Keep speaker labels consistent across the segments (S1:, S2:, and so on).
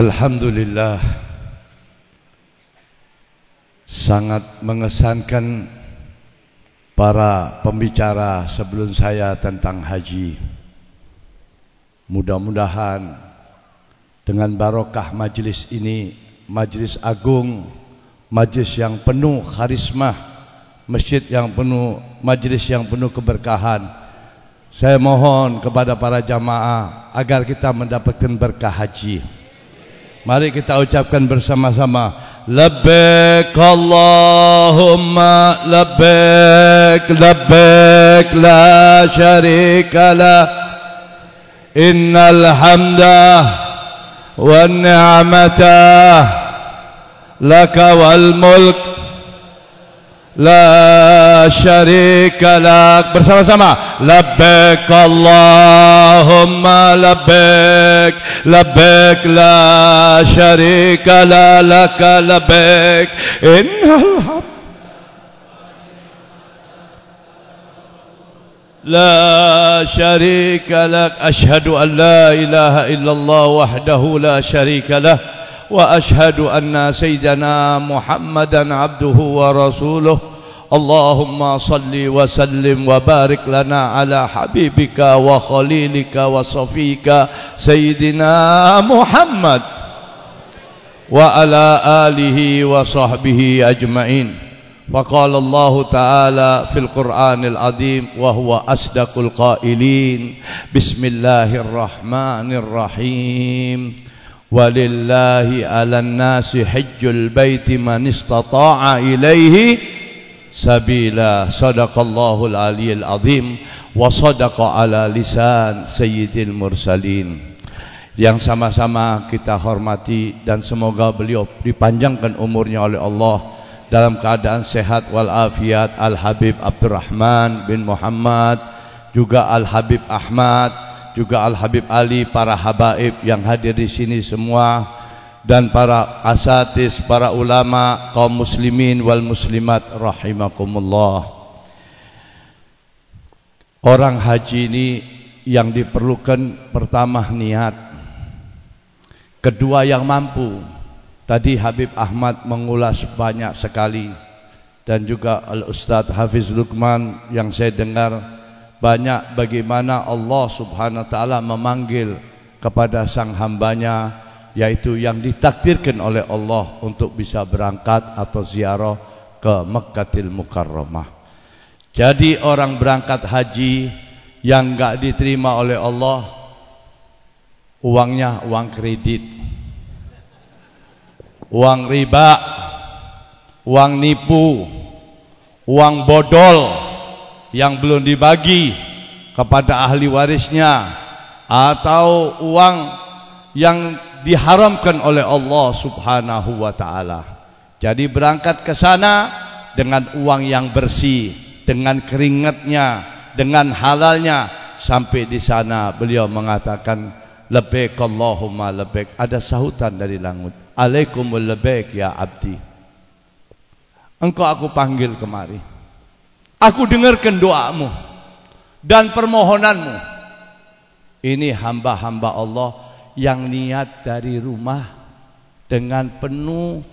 S1: Alhamdulillah sangat mengesankan para pembicara sebelum saya tentang haji. Mudah-mudahan dengan barokah majlis ini, majlis agung, majlis yang penuh karisma, masjid yang penuh, majlis yang penuh keberkahan. Saya mohon kepada para jamaah agar kita mendapatkan berkah haji. Mari kita ucapkan bersama-sama. Labbaik Allahumma labbaik labbaik la syarika la Innal hamda wan ni'mata laka wal mulk لا شريك لك. بسرعة لبك اللهم لبك لبك لا شريك لا لك. لبك ان الحمد لا شريك لك. أشهد أن لا إله إلا الله وحده لا شريك له. وأشهد أن سيدنا محمدا عبده ورسوله. اللهم صل وسلم وبارك لنا على حبيبك وخليلك وصفيك سيدنا محمد وعلى آله وصحبه أجمعين. فقال الله تعالى في القرآن العظيم وهو أصدق القائلين بسم الله الرحمن الرحيم walillahi 'alan nasi hajjul baiti man istata'a ilaihi sabila. Sadaqallahu al-aliyyil azim wa sadaqa ala lisan sayyidil mursalin. Yang sama-sama kita hormati dan semoga beliau dipanjangkan umurnya oleh Allah dalam keadaan sehat wal afiat Al Habib Abdurrahman bin Muhammad juga Al Habib Ahmad juga Al Habib Ali para habaib yang hadir di sini semua dan para asatis, para ulama, kaum muslimin wal muslimat rahimakumullah. Orang haji ini yang diperlukan pertama niat. Kedua yang mampu. Tadi Habib Ahmad mengulas banyak sekali dan juga Al Ustaz Hafiz Luqman yang saya dengar banyak bagaimana Allah Subhanahu wa taala memanggil kepada sang hambanya yaitu yang ditakdirkan oleh Allah untuk bisa berangkat atau ziarah ke Mekkatil Mukarramah. Jadi orang berangkat haji yang enggak diterima oleh Allah uangnya uang kredit. Uang riba, uang nipu, uang bodol yang belum dibagi kepada ahli warisnya atau uang yang diharamkan oleh Allah Subhanahu wa taala. Jadi berangkat ke sana dengan uang yang bersih, dengan keringatnya, dengan halalnya sampai di sana beliau mengatakan labbaik Allahumma labbaik. Ada sahutan dari langit. Alaikumul labbaik ya abdi. Engkau aku panggil kemari. Aku dengarkan doamu dan permohonanmu. Ini hamba-hamba Allah yang niat dari rumah dengan penuh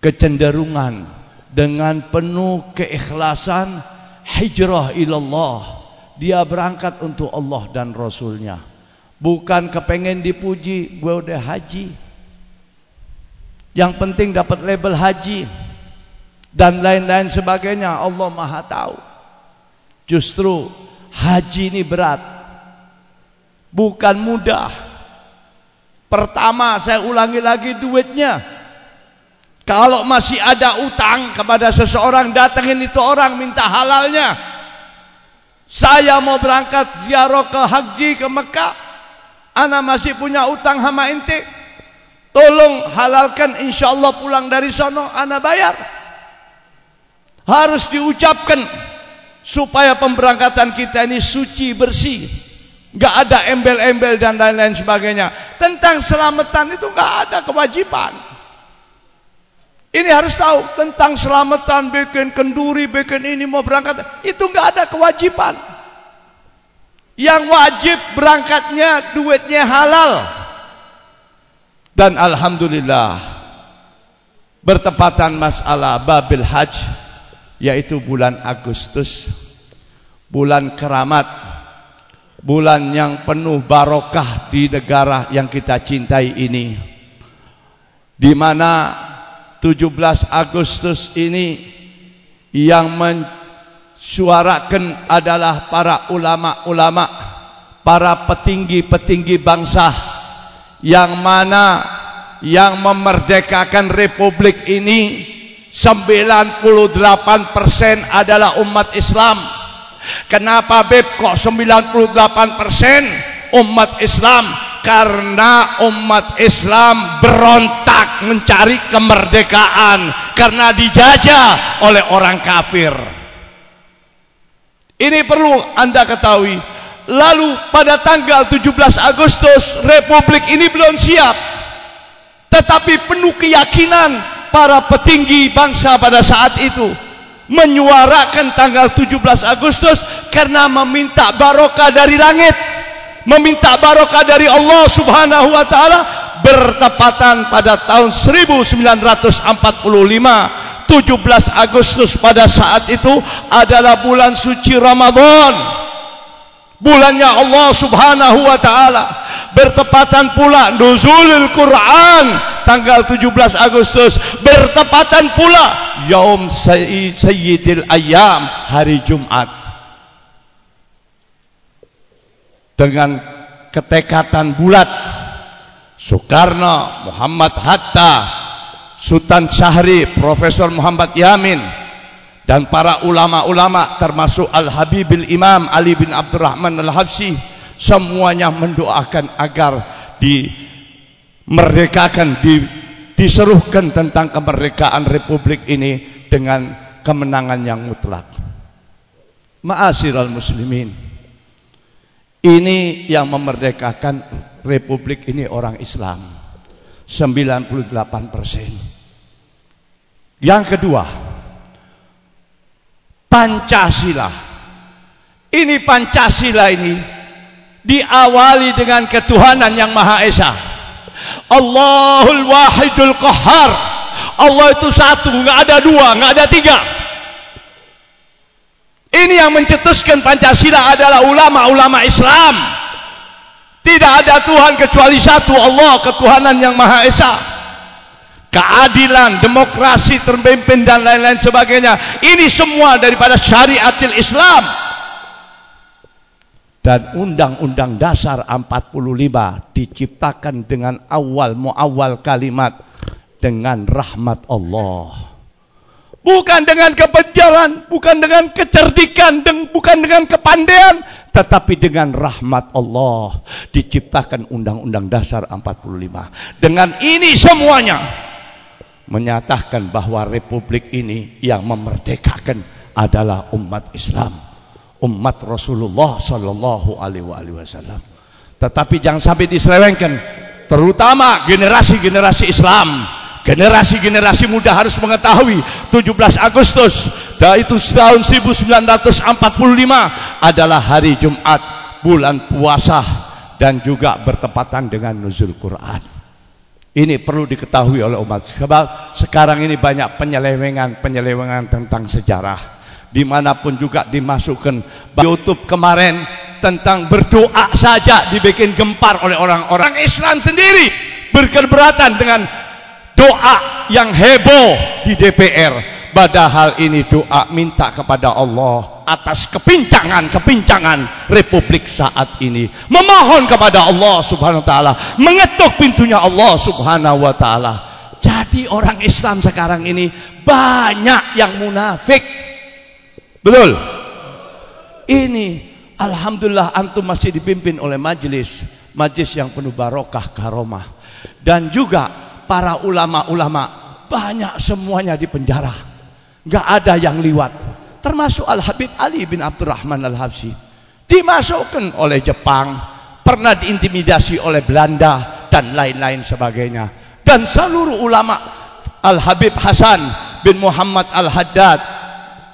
S1: kecenderungan dengan penuh keikhlasan hijrah ilallah. Dia berangkat untuk Allah dan Rasulnya. Bukan kepengen dipuji gue udah haji. Yang penting dapat label haji dan lain-lain sebagainya Allah maha tahu justru haji ini berat bukan mudah Pertama saya ulangi lagi duitnya. Kalau masih ada utang kepada seseorang datangin itu orang minta halalnya. Saya mau berangkat ziarah ke haji ke Mekah. Ana masih punya utang sama ente. Tolong halalkan insyaallah pulang dari sono ana bayar. Harus diucapkan supaya pemberangkatan kita ini suci bersih. Gak ada embel-embel dan lain-lain sebagainya. Tentang selamatan itu gak ada kewajiban. Ini harus tahu tentang selamatan, bikin kenduri, bikin ini mau berangkat. Itu gak ada kewajiban. Yang wajib berangkatnya duitnya halal. Dan alhamdulillah bertepatan masalah Babil Hajj yaitu bulan Agustus bulan keramat bulan yang penuh barokah di negara yang kita cintai ini di mana 17 Agustus ini yang mensuarakan adalah para ulama-ulama para petinggi-petinggi bangsa yang mana yang memerdekakan republik ini 98% adalah umat Islam. Kenapa Beb kok 98% umat Islam? Karena umat Islam berontak mencari kemerdekaan karena dijajah oleh orang kafir. Ini perlu Anda ketahui. Lalu pada tanggal 17 Agustus Republik ini belum siap. Tetapi penuh keyakinan para petinggi bangsa pada saat itu menyuarakan tanggal 17 Agustus karena meminta barokah dari langit, meminta barokah dari Allah Subhanahu wa taala bertepatan pada tahun 1945 17 Agustus pada saat itu adalah bulan suci Ramadan. Bulannya Allah subhanahu wa ta'ala. Bertepatan pula nuzulul Quran tanggal 17 Agustus bertepatan pula yaum sayyidil ayam hari Jumat. Dengan ketekatan bulat Soekarno, Muhammad Hatta, Sultan Syahri, Profesor Muhammad Yamin dan para ulama-ulama termasuk Al-Habibil Imam Ali bin Abdurrahman Al-Habsyi semuanya mendoakan agar dimerdekakan di, diseruhkan tentang kemerdekaan republik ini dengan kemenangan yang mutlak ma'asyiral muslimin ini yang memerdekakan republik ini orang Islam 98% yang kedua Pancasila. Ini Pancasila ini diawali dengan ketuhanan yang Maha Esa. Allahul Wahidul Qahar. Allah itu satu, nggak ada dua, nggak ada tiga. Ini yang mencetuskan Pancasila adalah ulama-ulama Islam. Tidak ada Tuhan kecuali satu Allah, ketuhanan yang Maha Esa keadilan, demokrasi terpimpin dan lain-lain sebagainya. Ini semua daripada syariatil Islam. Dan undang-undang dasar 45 diciptakan dengan awal muawal kalimat dengan rahmat Allah. Bukan dengan kebejaran, bukan dengan kecerdikan, bukan dengan kepandaian, tetapi dengan rahmat Allah diciptakan undang-undang dasar 45. Dengan ini semuanya menyatakan bahwa republik ini yang memerdekakan adalah umat Islam, umat Rasulullah sallallahu alaihi wasallam. Tetapi jangan sampai diselewengkan, terutama generasi-generasi Islam, generasi-generasi muda harus mengetahui 17 Agustus dan itu tahun 1945 adalah hari Jumat, bulan puasa dan juga bertepatan dengan nuzul Quran. Ini perlu diketahui oleh umat. Sebab sekarang ini banyak penyelewengan-penyelewengan tentang sejarah. Di mana pun juga dimasukkan. YouTube kemarin tentang berdoa saja dibikin gempar oleh orang-orang Islam sendiri. Berkeberatan dengan doa yang heboh di DPR. Padahal ini doa minta kepada Allah atas kepincangan-kepincangan republik saat ini. Memohon kepada Allah Subhanahu wa taala, mengetuk pintunya Allah Subhanahu wa taala. Jadi orang Islam sekarang ini banyak yang munafik. Betul? Ini alhamdulillah antum masih dipimpin oleh majelis, majelis yang penuh barokah karomah dan juga para ulama-ulama banyak semuanya di penjara. Nggak ada yang liwat. Termasuk Al Habib Ali bin Abdurrahman Al Habsyi dimasukkan oleh Jepang pernah diintimidasi oleh Belanda dan lain-lain sebagainya. Dan seluruh ulama Al Habib Hasan bin Muhammad Al Haddad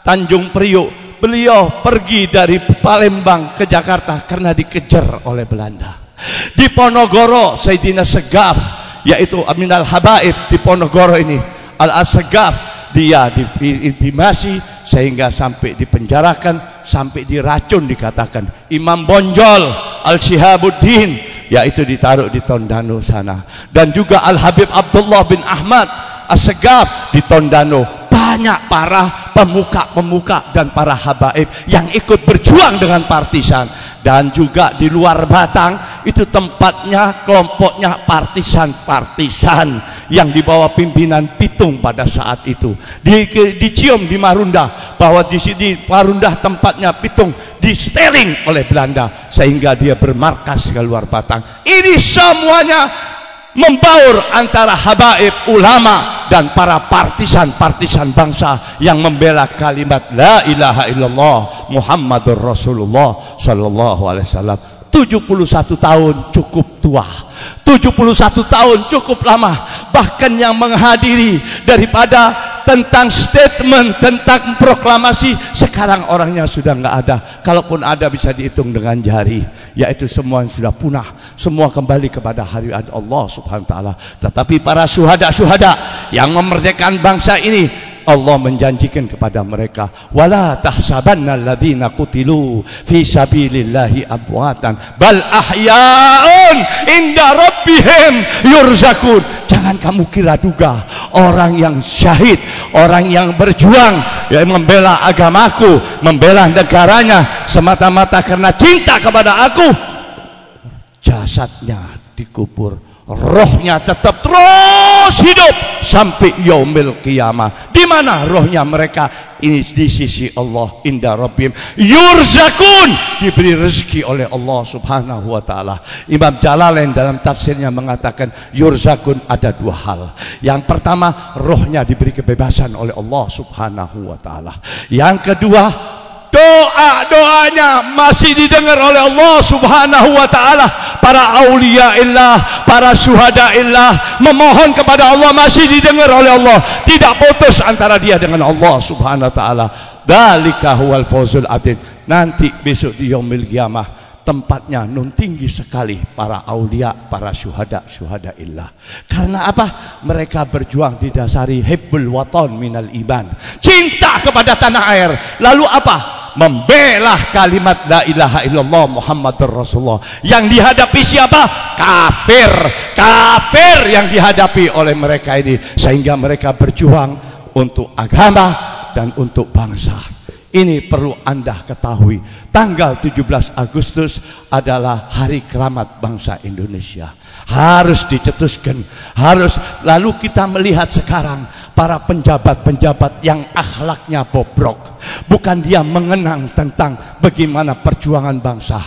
S1: Tanjung Priok beliau pergi dari Palembang ke Jakarta karena dikejar oleh Belanda. Di Ponorogo Sayyidina Segaf yaitu Aminal Habaib di Ponorogo ini Al-Asgaf dia diintimasi sehingga sampai dipenjarakan sampai diracun dikatakan. Imam Bonjol Al-Shihabuddin yaitu ditaruh di Tondano sana. Dan juga Al-Habib Abdullah bin Ahmad As-Segaf di Tondano. Banyak para pemuka-pemuka dan para habaib yang ikut berjuang dengan partisan. Dan juga di luar Batang itu tempatnya kelompoknya partisan-partisan yang dibawa pimpinan Pitung pada saat itu. Di, dicium di Marunda bahwa di sini Marunda tempatnya Pitung di steering oleh Belanda sehingga dia bermarkas ke luar Batang. Ini semuanya membaur antara habaib ulama dan para partisan-partisan bangsa yang membela kalimat la ilaha illallah Muhammadur Rasulullah sallallahu alaihi wasallam. 71 tahun cukup tua. 71 tahun cukup lama. Bahkan yang menghadiri daripada tentang statement tentang proklamasi sekarang orangnya sudah nggak ada. Kalaupun ada bisa dihitung dengan jari yaitu semua yang sudah punah semua kembali kepada hari Allah subhanahu wa ta'ala. Tetapi para syuhada-syuhada yang memerdekakan bangsa ini Allah menjanjikan kepada mereka wala tahsabanna alladhina qutilu fi sabilillahi amwatan bal ahyaun inda rabbihim yurzakun. Jangan kamu kira duga orang yang syahid orang yang berjuang yang membela agamaku membela negaranya semata-mata karena cinta kepada aku jasadnya dikubur rohnya tetap terus hidup sampai yaumil qiyamah. Di mana rohnya mereka? Ini di sisi Allah inda rabbim. Yurzakun diberi rezeki oleh Allah subhanahu wa ta'ala. Imam Jalalain dalam tafsirnya mengatakan yurzakun ada dua hal. Yang pertama rohnya diberi kebebasan oleh Allah subhanahu wa ta'ala. Yang kedua doa-doanya masih didengar oleh Allah subhanahu wa ta'ala para awliya illah para syuhada illah memohon kepada Allah masih didengar oleh Allah tidak putus antara dia dengan Allah subhanahu wa ta'ala dalika huwal fawzul adid nanti besok di yaumil qiyamah tempatnya nun tinggi sekali para aulia, para syuhada, syuhada illah. Karena apa? Mereka berjuang didasari hibbul waton minal iman. Cinta kepada tanah air. Lalu apa? Membela kalimat la ilaha illallah Muhammadur Rasulullah. Yang dihadapi siapa? Kafir. Kafir yang dihadapi oleh mereka ini. Sehingga mereka berjuang untuk agama dan untuk bangsa. Ini perlu Anda ketahui. Tanggal 17 Agustus adalah hari keramat bangsa Indonesia. Harus dicetuskan. Harus lalu kita melihat sekarang para penjabat-penjabat yang akhlaknya bobrok. Bukan dia mengenang tentang bagaimana perjuangan bangsa.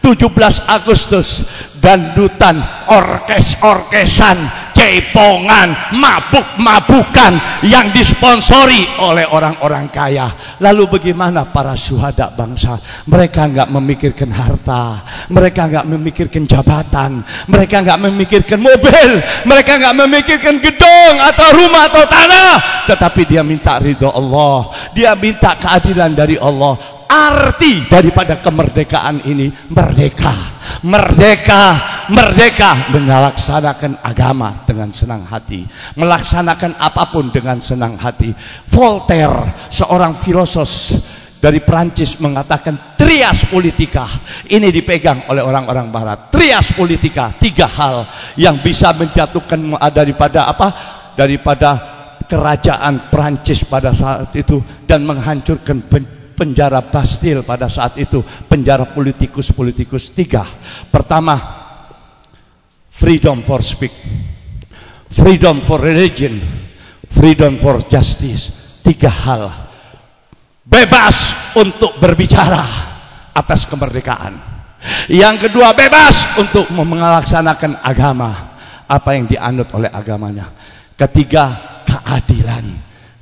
S1: 17 Agustus dan dutan orkes-orkesan cepongan, mabuk-mabukan yang disponsori oleh orang-orang kaya. Lalu bagaimana para syuhada bangsa? Mereka enggak memikirkan harta, mereka enggak memikirkan jabatan, mereka enggak memikirkan mobil, mereka enggak memikirkan gedung atau rumah atau tanah, tetapi dia minta ridho Allah, dia minta keadilan dari Allah arti daripada kemerdekaan ini merdeka merdeka merdeka melaksanakan agama dengan senang hati. Melaksanakan apa pun dengan senang hati. Voltaire seorang filosof dari Prancis mengatakan trias politika. Ini dipegang oleh orang-orang barat. Trias politika tiga hal yang bisa menjatuhkan daripada apa? Daripada kerajaan Prancis pada saat itu dan menghancurkan penjara Bastil pada saat itu, penjara politikus-politikus tiga. Pertama, freedom for speak, freedom for religion, freedom for justice. Tiga hal. Bebas untuk berbicara atas kemerdekaan. Yang kedua, bebas untuk melaksanakan agama apa yang dianut oleh agamanya. Ketiga, keadilan.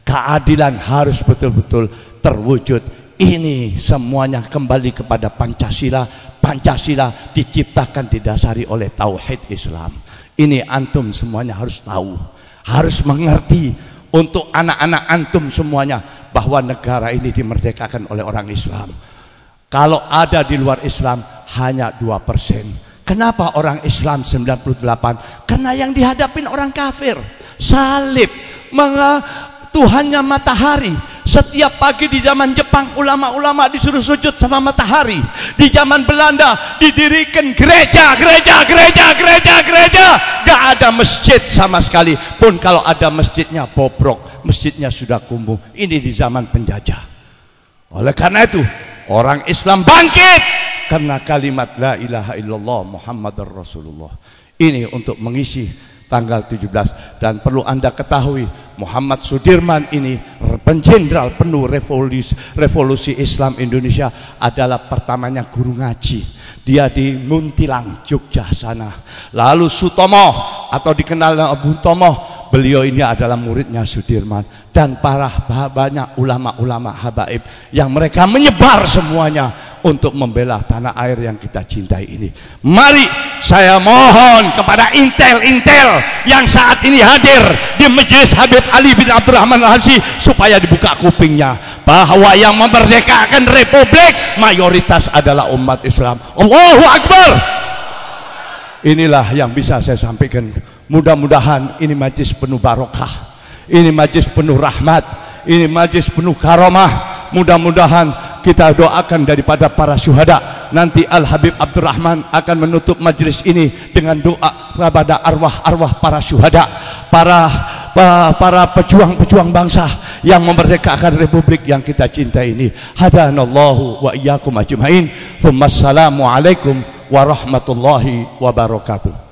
S1: Keadilan harus betul-betul terwujud ini semuanya kembali kepada Pancasila. Pancasila diciptakan didasari oleh tauhid Islam. Ini antum semuanya harus tahu, harus mengerti untuk anak-anak antum semuanya bahwa negara ini dimerdekakan oleh orang Islam. Kalau ada di luar Islam hanya 2%. Kenapa orang Islam 98? Karena yang dihadapin orang kafir. Salib. Tuhannya matahari. Setiap pagi di zaman Jepang ulama-ulama disuruh sujud sama matahari. Di zaman Belanda didirikan gereja, gereja, gereja, gereja, gereja. Gak ada masjid sama sekali. Pun kalau ada masjidnya bobrok, masjidnya sudah kumuh. Ini di zaman penjajah. Oleh karena itu, orang Islam bangkit karena kalimat la ilaha illallah Muhammadar Rasulullah. Ini untuk mengisi tanggal 17 dan perlu Anda ketahui Muhammad Sudirman ini penjenderal penuh revolusi, revolusi Islam Indonesia adalah pertamanya guru ngaji. Dia di Muntilang, Jogja sana. Lalu Sutomo atau dikenal Abu Tomo, beliau ini adalah muridnya Sudirman dan para banyak ulama-ulama habaib yang mereka menyebar semuanya untuk membela tanah air yang kita cintai ini. Mari saya mohon kepada intel-intel yang saat ini hadir di Majelis Habib Ali bin Abdurrahman Al-Habsyi supaya dibuka kupingnya bahwa yang memerdekakan republik mayoritas adalah umat Islam. Allahu Akbar. Inilah yang bisa saya sampaikan. Mudah-mudahan ini majlis penuh barokah. Ini majlis penuh rahmat. Ini majlis penuh karomah. Mudah-mudahan kita doakan daripada para syuhada. Nanti Al Habib Abdurrahman akan menutup majlis ini dengan doa kepada arwah-arwah para syuhada. Para para pejuang-pejuang bangsa yang memerdekakan republik yang kita cintai ini. Hadanallahu wa iyyakum ajmain. Thumma assalamu alaikum warahmatullahi wabarakatuh